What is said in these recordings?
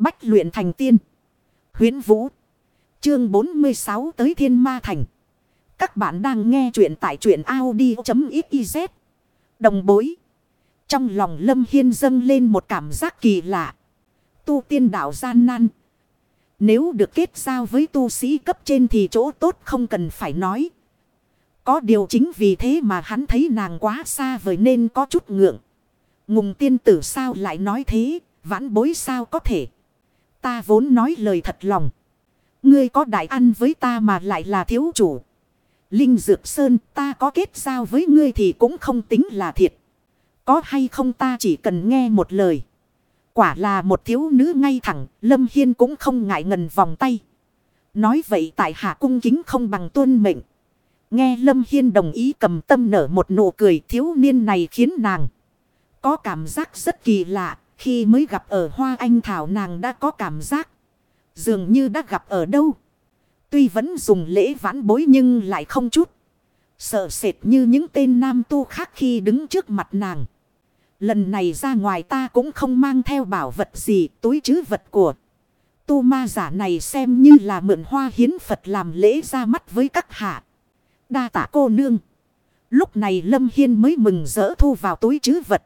Bách luyện thành tiên. Huyến Vũ. Chương 46 tới Thiên Ma Thành. Các bạn đang nghe truyện tại truyện Audi.xyz. Đồng bối. Trong lòng Lâm Hiên dâng lên một cảm giác kỳ lạ. Tu tiên đạo gian nan. Nếu được kết giao với tu sĩ cấp trên thì chỗ tốt không cần phải nói. Có điều chính vì thế mà hắn thấy nàng quá xa vời nên có chút ngượng. Ngùng tiên tử sao lại nói thế, vãn bối sao có thể. Ta vốn nói lời thật lòng. Ngươi có đại ăn với ta mà lại là thiếu chủ. Linh Dược Sơn ta có kết giao với ngươi thì cũng không tính là thiệt. Có hay không ta chỉ cần nghe một lời. Quả là một thiếu nữ ngay thẳng, Lâm Hiên cũng không ngại ngần vòng tay. Nói vậy tại hạ cung kính không bằng tuân mệnh. Nghe Lâm Hiên đồng ý cầm tâm nở một nụ cười thiếu niên này khiến nàng. Có cảm giác rất kỳ lạ, khi mới gặp ở Hoa Anh Thảo nàng đã có cảm giác. Dường như đã gặp ở đâu. Tuy vẫn dùng lễ vãn bối nhưng lại không chút. Sợ sệt như những tên nam tu khác khi đứng trước mặt nàng. Lần này ra ngoài ta cũng không mang theo bảo vật gì, túi chứ vật của. Tu ma giả này xem như là mượn hoa hiến Phật làm lễ ra mắt với các hạ. Đa tả cô nương. Lúc này Lâm Hiên mới mừng rỡ thu vào túi chứ vật.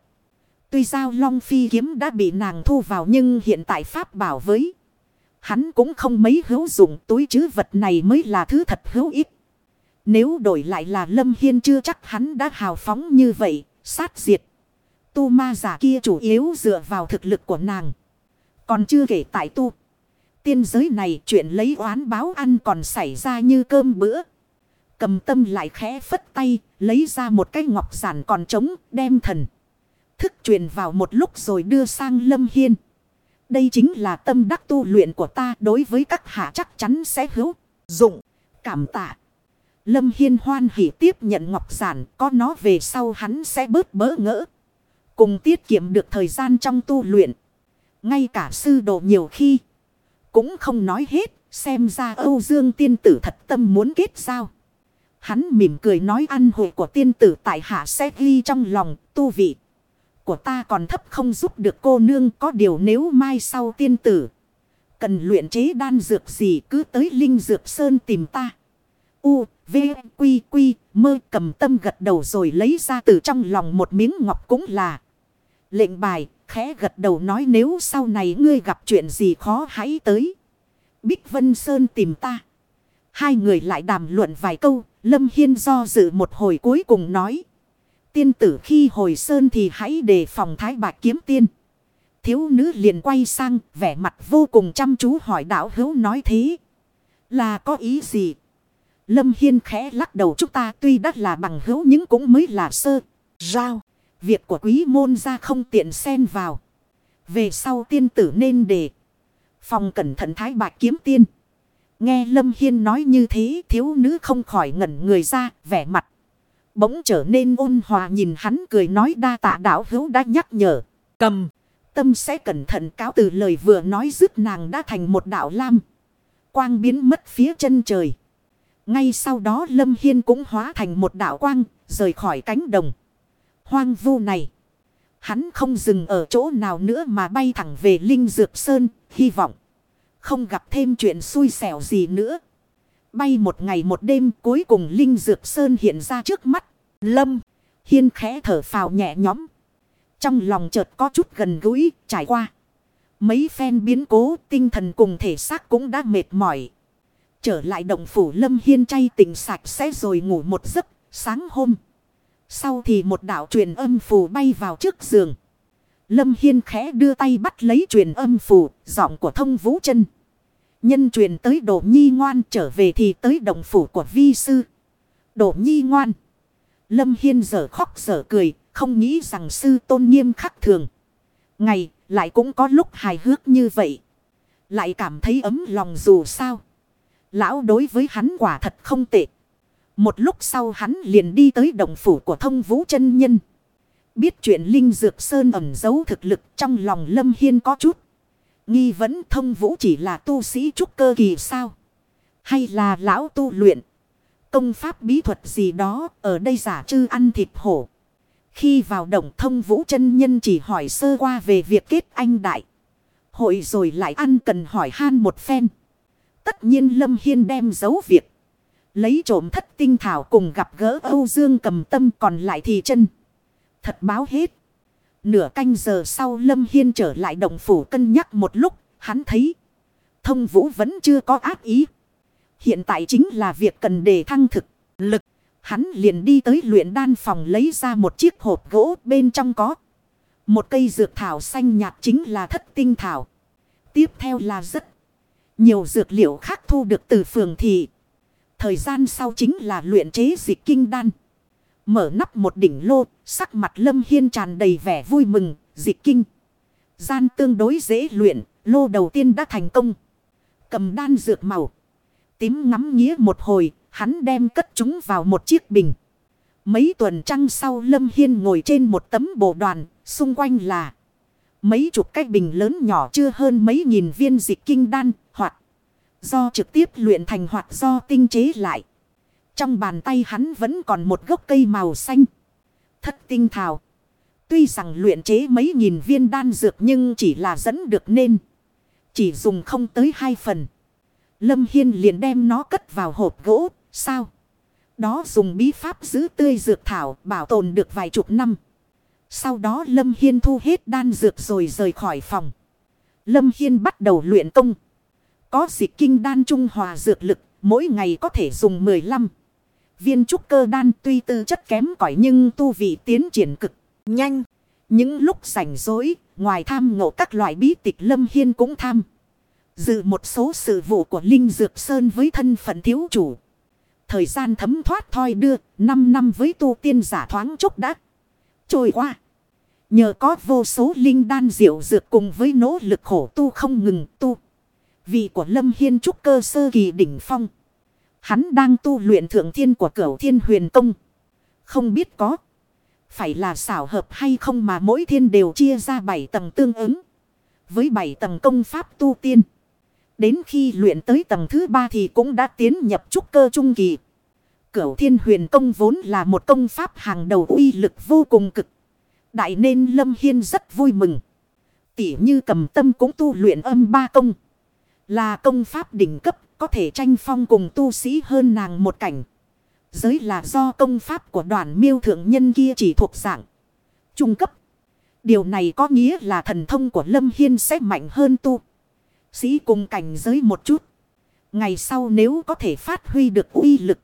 Tuy giao long phi kiếm đã bị nàng thu vào nhưng hiện tại pháp bảo với. Hắn cũng không mấy hữu dụng túi chứ vật này mới là thứ thật hữu ích. Nếu đổi lại là Lâm Hiên chưa chắc hắn đã hào phóng như vậy, sát diệt. Tu ma giả kia chủ yếu dựa vào thực lực của nàng. Còn chưa kể tại tu. Tiên giới này chuyện lấy oán báo ăn còn xảy ra như cơm bữa. Cầm tâm lại khẽ phất tay, lấy ra một cái ngọc giản còn trống, đem thần. Thức truyền vào một lúc rồi đưa sang Lâm Hiên. Đây chính là tâm đắc tu luyện của ta, đối với các hạ chắc chắn sẽ hữu dụng. Cảm tạ. Lâm Hiên hoan hỉ tiếp nhận ngọc giản, có nó về sau hắn sẽ bớt bỡ ngỡ. Cùng tiết kiệm được thời gian trong tu luyện. Ngay cả sư đồ nhiều khi. Cũng không nói hết. Xem ra Âu Dương tiên tử thật tâm muốn kết giao. Hắn mỉm cười nói ăn hội của tiên tử tại hạ sẽ ghi trong lòng tu vị của ta còn thấp không giúp được cô nương có điều nếu mai sau tiên tử. Cần luyện chế đan dược gì cứ tới Linh Dược Sơn tìm ta. U, V, Quy, Quy, mơ cầm tâm gật đầu rồi lấy ra từ trong lòng một miếng ngọc cũng là. Lệnh bài, khẽ gật đầu nói nếu sau này ngươi gặp chuyện gì khó hãy tới. Bích Vân Sơn tìm ta. Hai người lại đàm luận vài câu, Lâm Hiên do dự một hồi cuối cùng nói tiên tử khi hồi sơn thì hãy đề phòng thái bạc kiếm tiên. Thiếu nữ liền quay sang, vẻ mặt vô cùng chăm chú hỏi đạo hữu nói thế. Là có ý gì? Lâm Hiên khẽ lắc đầu chúng ta tuy đắt là bằng hữu nhưng cũng mới là sơ, rao. Việc của quý môn ra không tiện xen vào. Về sau tiên tử nên đề. Phòng cẩn thận thái bạc kiếm tiên. Nghe Lâm Hiên nói như thế thiếu nữ không khỏi ngẩn người ra vẻ mặt. Bỗng trở nên ôn hòa nhìn hắn cười nói đa tạ đạo hữu đã nhắc nhở. Cầm. Tâm sẽ cẩn thận cáo từ lời vừa nói dứt nàng đã thành một đạo lam. Quang biến mất phía chân trời. Ngay sau đó Lâm Hiên cũng hóa thành một đạo quang, rời khỏi cánh đồng. Hoang vu này. Hắn không dừng ở chỗ nào nữa mà bay thẳng về Linh Dược Sơn, hy vọng. Không gặp thêm chuyện xui xẻo gì nữa. Bay một ngày một đêm cuối cùng Linh Dược Sơn hiện ra trước mắt. Lâm, Hiên khẽ thở phào nhẹ nhõm. Trong lòng chợt có chút gần gũi, trải qua. Mấy phen biến cố, tinh thần cùng thể xác cũng đã mệt mỏi. Trở lại động phủ Lâm Hiên chay tỉnh sạch sẽ rồi ngủ một giấc, sáng hôm. Sau thì một đạo truyền âm phù bay vào trước giường. Lâm Hiên khẽ đưa tay bắt lấy truyền âm phù, giọng của thông vũ chân. Nhân truyền tới Đỗ Nhi ngoan trở về thì tới đồng phủ của vi sư. Đỗ Nhi ngoan. Lâm Hiên giờ khóc giờ cười, không nghĩ rằng sư tôn nghiêm khắc thường. Ngày, lại cũng có lúc hài hước như vậy. Lại cảm thấy ấm lòng dù sao. Lão đối với hắn quả thật không tệ. Một lúc sau hắn liền đi tới động phủ của thông vũ chân nhân. Biết chuyện Linh Dược Sơn ẩn giấu thực lực trong lòng Lâm Hiên có chút. Nghi vấn thông vũ chỉ là tu sĩ trúc cơ kỳ sao? Hay là lão tu luyện? Công pháp bí thuật gì đó ở đây giả trư ăn thịt hổ. Khi vào động thông vũ chân nhân chỉ hỏi sơ qua về việc kết anh đại. Hội rồi lại ăn cần hỏi han một phen. Tất nhiên Lâm Hiên đem giấu việc. Lấy trộm thất tinh thảo cùng gặp gỡ Âu Dương cầm tâm còn lại thì chân. Thật báo hết. Nửa canh giờ sau Lâm Hiên trở lại động phủ cân nhắc một lúc. Hắn thấy, thông vũ vẫn chưa có ác ý. Hiện tại chính là việc cần đề thăng thực lực. Hắn liền đi tới luyện đan phòng lấy ra một chiếc hộp gỗ, bên trong có. Một cây dược thảo xanh nhạt chính là thất tinh thảo. Tiếp theo là rất nhiều dược liệu khác thu được từ phường thị. Thời gian sau chính là luyện chế dịch kinh đan. Mở nắp một đỉnh lô, sắc mặt lâm hiên tràn đầy vẻ vui mừng, dịch kinh. Gian tương đối dễ luyện, lô đầu tiên đã thành công. Cầm đan dược màu. Tím ngắm nghĩa một hồi, hắn đem cất chúng vào một chiếc bình. Mấy tuần trăng sau Lâm Hiên ngồi trên một tấm bộ đoàn, xung quanh là mấy chục cái bình lớn nhỏ chưa hơn mấy nghìn viên dịch kinh đan, hoặc do trực tiếp luyện thành hoặc do tinh chế lại. Trong bàn tay hắn vẫn còn một gốc cây màu xanh. Thất tinh thảo. Tuy rằng luyện chế mấy nghìn viên đan dược nhưng chỉ là dẫn được nên. Chỉ dùng không tới hai phần. Lâm Hiên liền đem nó cất vào hộp gỗ. Sao? Đó dùng bí pháp giữ tươi dược thảo bảo tồn được vài chục năm. Sau đó Lâm Hiên thu hết đan dược rồi rời khỏi phòng. Lâm Hiên bắt đầu luyện công. Có dịch kinh đan trung hòa dược lực, mỗi ngày có thể dùng 15. Viên trúc cơ đan tuy tư chất kém cỏi nhưng tu vị tiến triển cực nhanh. Những lúc rảnh rỗi, ngoài tham ngộ các loại bí tịch Lâm Hiên cũng tham. Dự một số sự vụ của Linh Dược Sơn với thân phận thiếu chủ. Thời gian thấm thoát thoi đưa, 5 năm với tu tiên giả thoáng chốc đã trôi qua. Nhờ có vô số linh đan diệu dược cùng với nỗ lực khổ tu không ngừng tu. Vị của Lâm Hiên trúc cơ sơ kỳ đỉnh phong. Hắn đang tu luyện thượng thiên của cửu thiên huyền công. Không biết có. Phải là xảo hợp hay không mà mỗi thiên đều chia ra bảy tầng tương ứng. Với bảy tầng công pháp tu tiên. Đến khi luyện tới tầng thứ ba thì cũng đã tiến nhập trúc cơ trung kỳ. Cửu thiên huyền công vốn là một công pháp hàng đầu uy lực vô cùng cực. Đại nên Lâm Hiên rất vui mừng. Tỉ như cầm tâm cũng tu luyện âm ba công. Là công pháp đỉnh cấp có thể tranh phong cùng tu sĩ hơn nàng một cảnh. Giới là do công pháp của đoàn miêu thượng nhân kia chỉ thuộc dạng trung cấp. Điều này có nghĩa là thần thông của Lâm Hiên sẽ mạnh hơn tu. Sĩ cùng cảnh giới một chút. Ngày sau nếu có thể phát huy được uy lực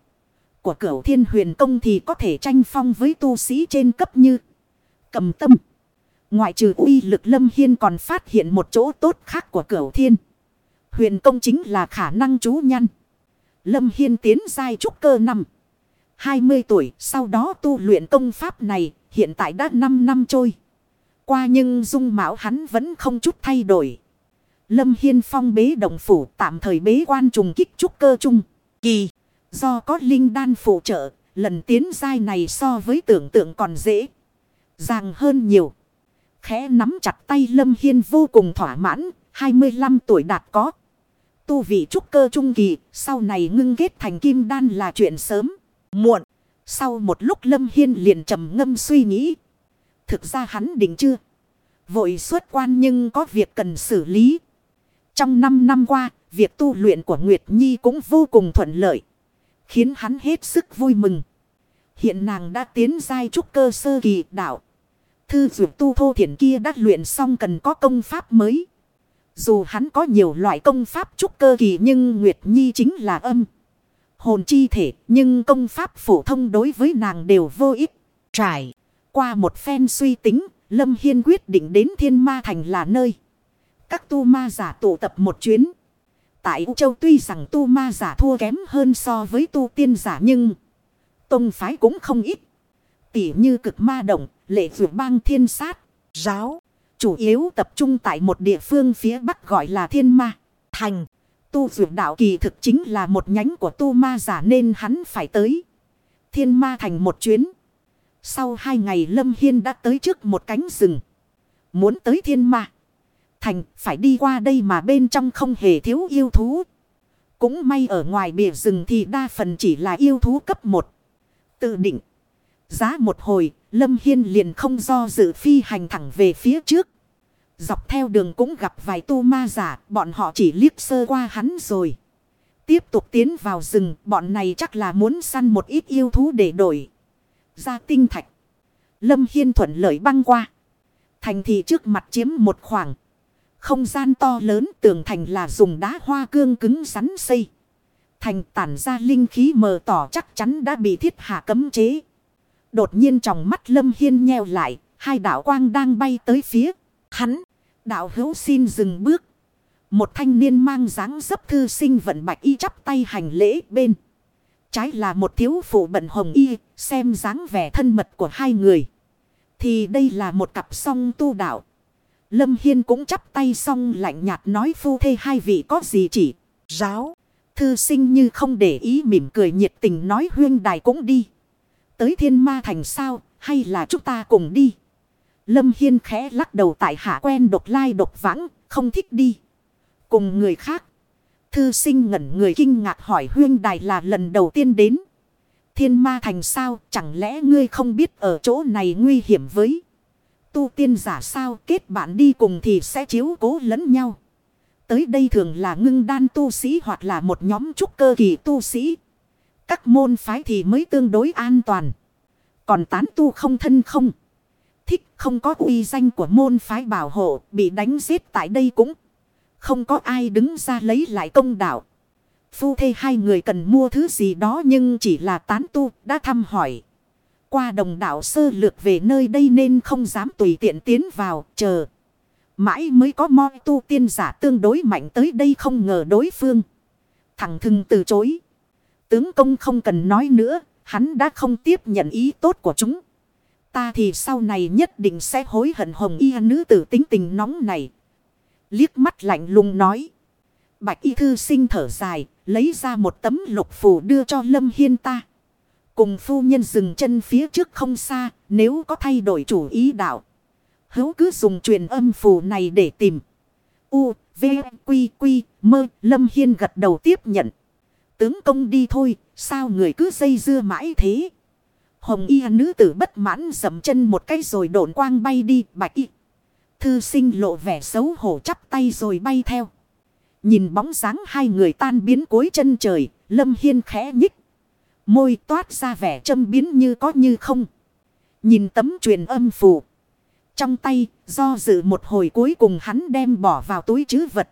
của cửu thiên huyền công thì có thể tranh phong với tu sĩ trên cấp như cầm tâm. Ngoại trừ uy lực Lâm Hiên còn phát hiện một chỗ tốt khác của cửu thiên. Huyền công chính là khả năng chú nhăn. Lâm Hiên tiến giai trúc cơ năm. 20 tuổi, sau đó tu luyện công pháp này, hiện tại đã 5 năm trôi. Qua nhưng dung mạo hắn vẫn không chút thay đổi. Lâm Hiên phong bế đồng phủ, tạm thời bế quan trùng kích trúc cơ trung. Kỳ. Do có linh đan phụ trợ. Lần tiến giai này so với tưởng tượng còn dễ. Ràng hơn nhiều. Khẽ nắm chặt tay Lâm Hiên vô cùng thỏa mãn. 25 tuổi đạt có. Tu vị trúc cơ trung kỳ. Sau này ngưng kết thành kim đan là chuyện sớm. Muộn. Sau một lúc Lâm Hiên liền trầm ngâm suy nghĩ. Thực ra hắn định chưa. Vội xuất quan nhưng có việc cần xử lý. Trong 5 năm qua, việc tu luyện của Nguyệt Nhi cũng vô cùng thuận lợi. Khiến hắn hết sức vui mừng. Hiện nàng đã tiến giai trúc cơ sơ kỳ đạo. Thư dụ tu thô thiển kia đã luyện xong cần có công pháp mới. Dù hắn có nhiều loại công pháp trúc cơ kỳ nhưng Nguyệt Nhi chính là âm. Hồn chi thể nhưng công pháp phổ thông đối với nàng đều vô ích. Trải qua một phen suy tính, Lâm Hiên quyết định đến Thiên Ma Thành là nơi. Các tu ma giả tụ tập một chuyến. Tại U Châu tuy rằng tu ma giả thua kém hơn so với tu tiên giả nhưng tông phái cũng không ít. Tỉ như cực ma động, lệ vượt bang thiên sát, giáo. Chủ yếu tập trung tại một địa phương phía bắc gọi là thiên ma, thành. Tu vượt đạo kỳ thực chính là một nhánh của tu ma giả nên hắn phải tới. Thiên ma thành một chuyến. Sau hai ngày Lâm Hiên đã tới trước một cánh rừng. Muốn tới thiên ma thành phải đi qua đây mà bên trong không hề thiếu yêu thú. Cũng may ở ngoài bìa rừng thì đa phần chỉ là yêu thú cấp 1. Tự định. Giá một hồi, Lâm Hiên liền không do dự phi hành thẳng về phía trước. Dọc theo đường cũng gặp vài tu ma giả, bọn họ chỉ liếc sơ qua hắn rồi. Tiếp tục tiến vào rừng, bọn này chắc là muốn săn một ít yêu thú để đổi. Ra tinh thạch. Lâm Hiên thuận lợi băng qua. Thành thị trước mặt chiếm một khoảng. Không gian to lớn tường thành là dùng đá hoa cương cứng rắn xây. Thành tản ra linh khí mờ tỏ chắc chắn đã bị thiết hạ cấm chế. Đột nhiên trong mắt Lâm Hiên nheo lại, hai đạo quang đang bay tới phía. Hắn, đạo hữu xin dừng bước. Một thanh niên mang dáng dấp thư sinh vận bạch y chắp tay hành lễ bên. Trái là một thiếu phụ bận hồng y, xem dáng vẻ thân mật của hai người. Thì đây là một cặp song tu đạo. Lâm Hiên cũng chắp tay song lạnh nhạt nói phu thê hai vị có gì chỉ. Ráo. Thư sinh như không để ý mỉm cười nhiệt tình nói huyên đài cũng đi. Tới thiên ma thành sao, hay là chúng ta cùng đi. Lâm Hiên khẽ lắc đầu tại hạ quen độc lai độc vãng, không thích đi. Cùng người khác. Thư sinh ngẩn người kinh ngạc hỏi huyên đài là lần đầu tiên đến. Thiên ma thành sao, chẳng lẽ ngươi không biết ở chỗ này nguy hiểm với. Tu tiên giả sao, kết bạn đi cùng thì sẽ chiếu cố lẫn nhau. Tới đây thường là ngưng đan tu sĩ hoặc là một nhóm trúc cơ kỳ tu sĩ. Các môn phái thì mới tương đối an toàn. Còn tán tu không thân không. Thích không có uy danh của môn phái bảo hộ, bị đánh giết tại đây cũng. Không có ai đứng ra lấy lại công đạo. Phu thê hai người cần mua thứ gì đó nhưng chỉ là tán tu, đã thăm hỏi. Qua đồng đạo sơ lược về nơi đây nên không dám tùy tiện tiến vào, chờ. Mãi mới có moi tu tiên giả tương đối mạnh tới đây không ngờ đối phương. Thẳng thừng từ chối. Tướng công không cần nói nữa, hắn đã không tiếp nhận ý tốt của chúng. Ta thì sau này nhất định sẽ hối hận hồng y nữ tử tính tình nóng này. Liếc mắt lạnh lùng nói. Bạch y thư sinh thở dài, lấy ra một tấm lục phù đưa cho Lâm Hiên ta. Cùng phu nhân dừng chân phía trước không xa, nếu có thay đổi chủ ý đạo. Hữu cứ dùng truyền âm phù này để tìm. U, V, Quy, Quy, Mơ, Lâm Hiên gật đầu tiếp nhận. Tướng công đi thôi, sao người cứ dây dưa mãi thế? Hồng y nữ tử bất mãn dầm chân một cái rồi độn quang bay đi, bạch y. Thư sinh lộ vẻ xấu hổ chắp tay rồi bay theo. Nhìn bóng dáng hai người tan biến cuối chân trời, Lâm Hiên khẽ nhích. Môi toát ra vẻ châm biến như có như không. Nhìn tấm truyền âm phù. Trong tay, do dự một hồi cuối cùng hắn đem bỏ vào túi chứ vật.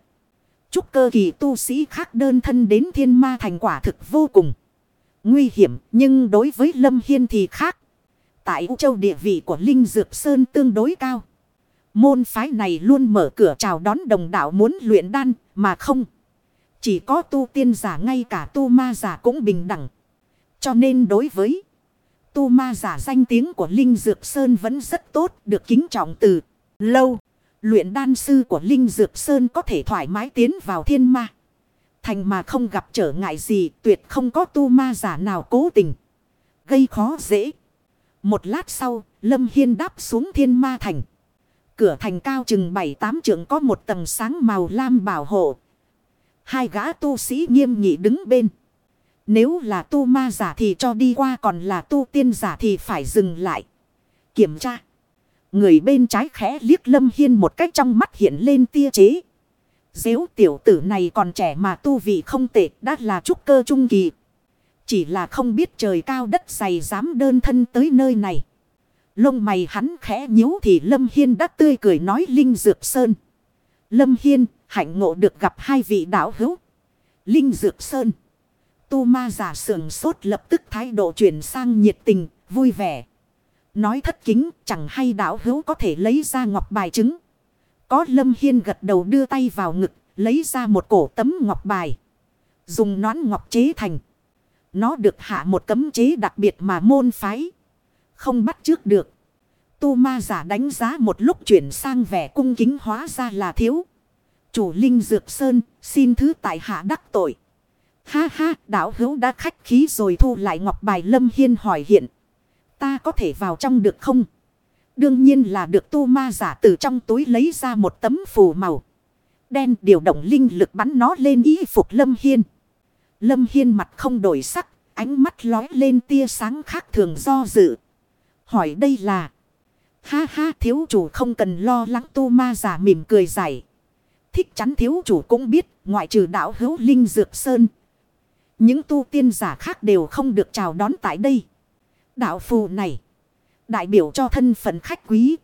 Chúc cơ kỳ tu sĩ khác đơn thân đến thiên ma thành quả thực vô cùng. Nguy hiểm, nhưng đối với Lâm Hiên thì khác. Tại U Châu địa vị của Linh Dược Sơn tương đối cao. Môn phái này luôn mở cửa chào đón đồng đạo muốn luyện đan, mà không. Chỉ có tu tiên giả ngay cả tu ma giả cũng bình đẳng. Cho nên đối với tu ma giả danh tiếng của Linh Dược Sơn vẫn rất tốt, được kính trọng từ lâu. Luyện đan sư của Linh Dược Sơn có thể thoải mái tiến vào thiên ma. Thành mà không gặp trở ngại gì, tuyệt không có tu ma giả nào cố tình. Gây khó dễ. Một lát sau, Lâm Hiên đáp xuống thiên ma thành. Cửa thành cao chừng 7-8 trượng có một tầng sáng màu lam bảo hộ. Hai gã tu sĩ nghiêm nghị đứng bên. Nếu là tu ma giả thì cho đi qua còn là tu tiên giả thì phải dừng lại. Kiểm tra. Người bên trái khẽ liếc Lâm Hiên một cách trong mắt hiện lên tia chế. Dếu tiểu tử này còn trẻ mà tu vị không tệ đã là trúc cơ trung kỳ. Chỉ là không biết trời cao đất dày dám đơn thân tới nơi này. Lông mày hắn khẽ nhíu thì Lâm Hiên đã tươi cười nói Linh Dược Sơn. Lâm Hiên hạnh ngộ được gặp hai vị đạo hữu. Linh Dược Sơn. Tu ma giả sườn sốt lập tức thái độ chuyển sang nhiệt tình, vui vẻ. Nói thất kính chẳng hay đạo hữu có thể lấy ra ngọc bài chứng. Có Lâm Hiên gật đầu đưa tay vào ngực, lấy ra một cổ tấm ngọc bài. Dùng nón ngọc chế thành. Nó được hạ một cấm chế đặc biệt mà môn phái. Không bắt trước được. Tu ma giả đánh giá một lúc chuyển sang vẻ cung kính hóa ra là thiếu. Chủ Linh Dược Sơn xin thứ tại hạ đắc tội. Ha ha đạo hữu đã khách khí rồi thu lại ngọc bài Lâm Hiên hỏi hiện. Ta có thể vào trong được không? Đương nhiên là được tu ma giả từ trong túi lấy ra một tấm phù màu. Đen điều động linh lực bắn nó lên y phục Lâm Hiên. Lâm Hiên mặt không đổi sắc, ánh mắt lói lên tia sáng khác thường do dự. Hỏi đây là... Ha ha thiếu chủ không cần lo lắng tu ma giả mỉm cười giải. Thích chắn thiếu chủ cũng biết ngoại trừ đạo hữu linh dược sơn. Những tu tiên giả khác đều không được chào đón tại đây. Đạo phù này. Đại biểu cho thân phận khách quý.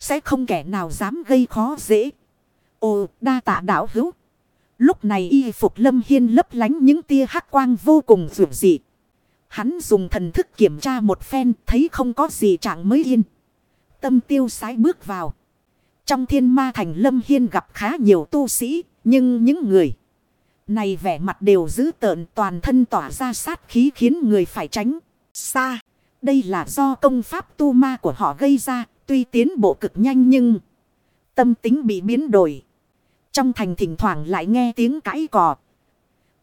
Sẽ không kẻ nào dám gây khó dễ. Ồ, đa tạ đạo hữu. Lúc này y phục lâm hiên lấp lánh những tia hắc quang vô cùng rượu dị. Hắn dùng thần thức kiểm tra một phen, thấy không có gì chẳng mới yên. Tâm tiêu sái bước vào. Trong thiên ma thành lâm hiên gặp khá nhiều tu sĩ. Nhưng những người này vẻ mặt đều giữ tợn toàn thân tỏa ra sát khí khiến người phải tránh xa. Đây là do công pháp tu ma của họ gây ra. Tuy tiến bộ cực nhanh nhưng tâm tính bị biến đổi. Trong thành thỉnh thoảng lại nghe tiếng cãi cò.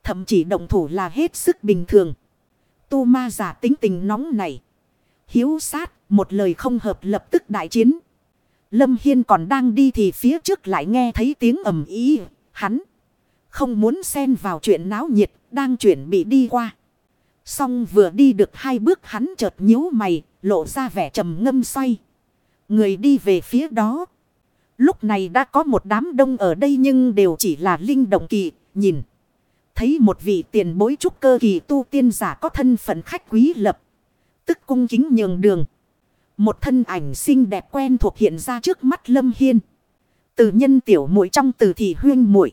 Thậm chí động thủ là hết sức bình thường. Tu ma giả tính tình nóng này. Hiếu sát, một lời không hợp lập tức đại chiến. Lâm Hiên còn đang đi thì phía trước lại nghe thấy tiếng ầm ý. Hắn không muốn xen vào chuyện náo nhiệt, đang chuyển bị đi qua. Xong vừa đi được hai bước hắn chợt nhíu mày, lộ ra vẻ trầm ngâm xoay. Người đi về phía đó. Lúc này đã có một đám đông ở đây nhưng đều chỉ là linh động kỳ, nhìn. Thấy một vị tiền bối trúc cơ kỳ tu tiên giả có thân phận khách quý lập. Tức cung kính nhường đường. Một thân ảnh xinh đẹp quen thuộc hiện ra trước mắt Lâm Hiên. Từ nhân tiểu muội trong từ thị huyên muội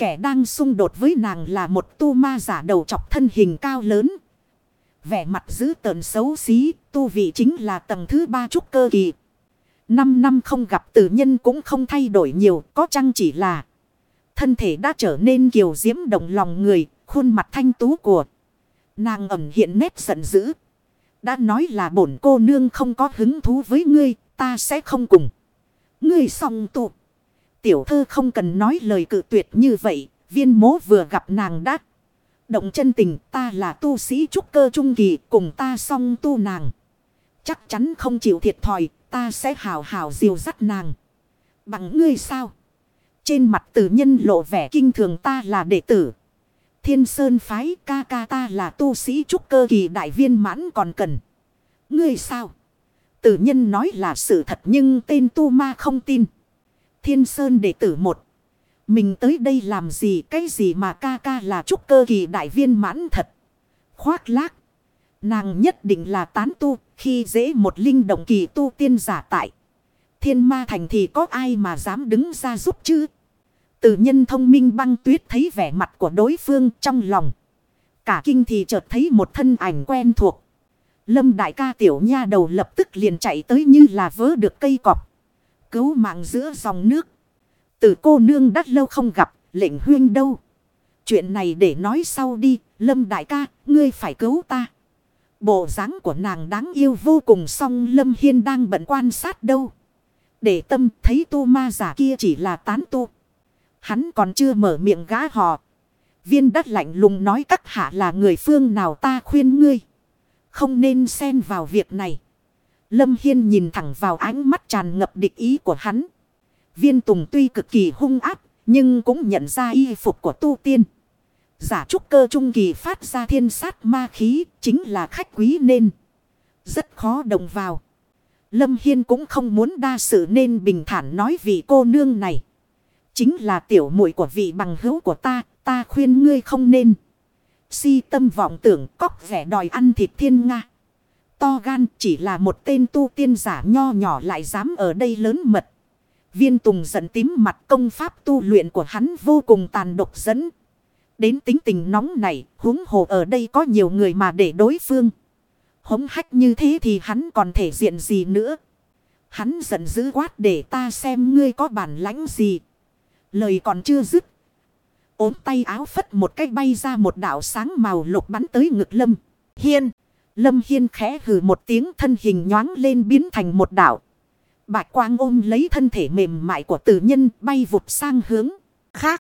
Kẻ đang xung đột với nàng là một tu ma giả đầu chọc thân hình cao lớn. Vẻ mặt dữ tợn xấu xí, tu vị chính là tầng thứ ba trúc cơ kỳ. Năm năm không gặp tử nhân cũng không thay đổi nhiều, có chăng chỉ là thân thể đã trở nên kiều diễm động lòng người, khuôn mặt thanh tú của. Nàng ẩm hiện nét giận dữ. Đã nói là bổn cô nương không có hứng thú với ngươi, ta sẽ không cùng. Ngươi xong tụ. Tiểu thư không cần nói lời cự tuyệt như vậy, viên mố vừa gặp nàng đã. Động chân tình ta là tu sĩ trúc cơ trung kỳ cùng ta song tu nàng. Chắc chắn không chịu thiệt thòi, ta sẽ hào hào diều dắt nàng. Bằng ngươi sao? Trên mặt tử nhân lộ vẻ kinh thường ta là đệ tử. Thiên Sơn phái ca ca ta là tu sĩ trúc cơ kỳ đại viên mãn còn cần. Ngươi sao? Tử nhân nói là sự thật nhưng tên tu ma không tin. Thiên Sơn đệ tử một. Mình tới đây làm gì, cái gì mà ca ca là trúc cơ kỳ đại viên mãn thật. Khoác lác. Nàng nhất định là tán tu, khi dễ một linh động kỳ tu tiên giả tại. Thiên ma thành thì có ai mà dám đứng ra giúp chứ? Từ nhân thông minh băng tuyết thấy vẻ mặt của đối phương trong lòng. Cả kinh thì chợt thấy một thân ảnh quen thuộc. Lâm đại ca tiểu nha đầu lập tức liền chạy tới như là vớ được cây cọp. Cứu mạng giữa dòng nước. Từ cô nương đắt lâu không gặp, lệnh huyên đâu. Chuyện này để nói sau đi, Lâm đại ca, ngươi phải cứu ta. Bộ dáng của nàng đáng yêu vô cùng song Lâm Hiên đang bận quan sát đâu. Để tâm thấy tu ma giả kia chỉ là tán tu. Hắn còn chưa mở miệng gã họ. Viên đất lạnh lùng nói các hạ là người phương nào ta khuyên ngươi. Không nên xen vào việc này. Lâm Hiên nhìn thẳng vào ánh mắt tràn ngập địch ý của hắn. Viên Tùng tuy cực kỳ hung áp, nhưng cũng nhận ra y phục của tu tiên. Giả trúc cơ trung kỳ phát ra thiên sát ma khí, chính là khách quý nên. Rất khó đồng vào. Lâm Hiên cũng không muốn đa sự nên bình thản nói vì cô nương này. Chính là tiểu muội của vị bằng hữu của ta, ta khuyên ngươi không nên. Si tâm vọng tưởng cóc vẻ đòi ăn thịt thiên nga. To gan chỉ là một tên tu tiên giả nho nhỏ lại dám ở đây lớn mật. Viên tùng giận tím mặt công pháp tu luyện của hắn vô cùng tàn độc dẫn. Đến tính tình nóng này, huống hồ ở đây có nhiều người mà để đối phương. Hống hách như thế thì hắn còn thể diện gì nữa. Hắn giận dữ quát để ta xem ngươi có bản lãnh gì. Lời còn chưa dứt. ốm tay áo phất một cái bay ra một đạo sáng màu lục bắn tới ngực lâm. Hiên. Lâm Hiên khẽ hừ một tiếng thân hình nhoáng lên biến thành một đảo. Bạch quang ôm lấy thân thể mềm mại của tử nhân bay vụt sang hướng khác.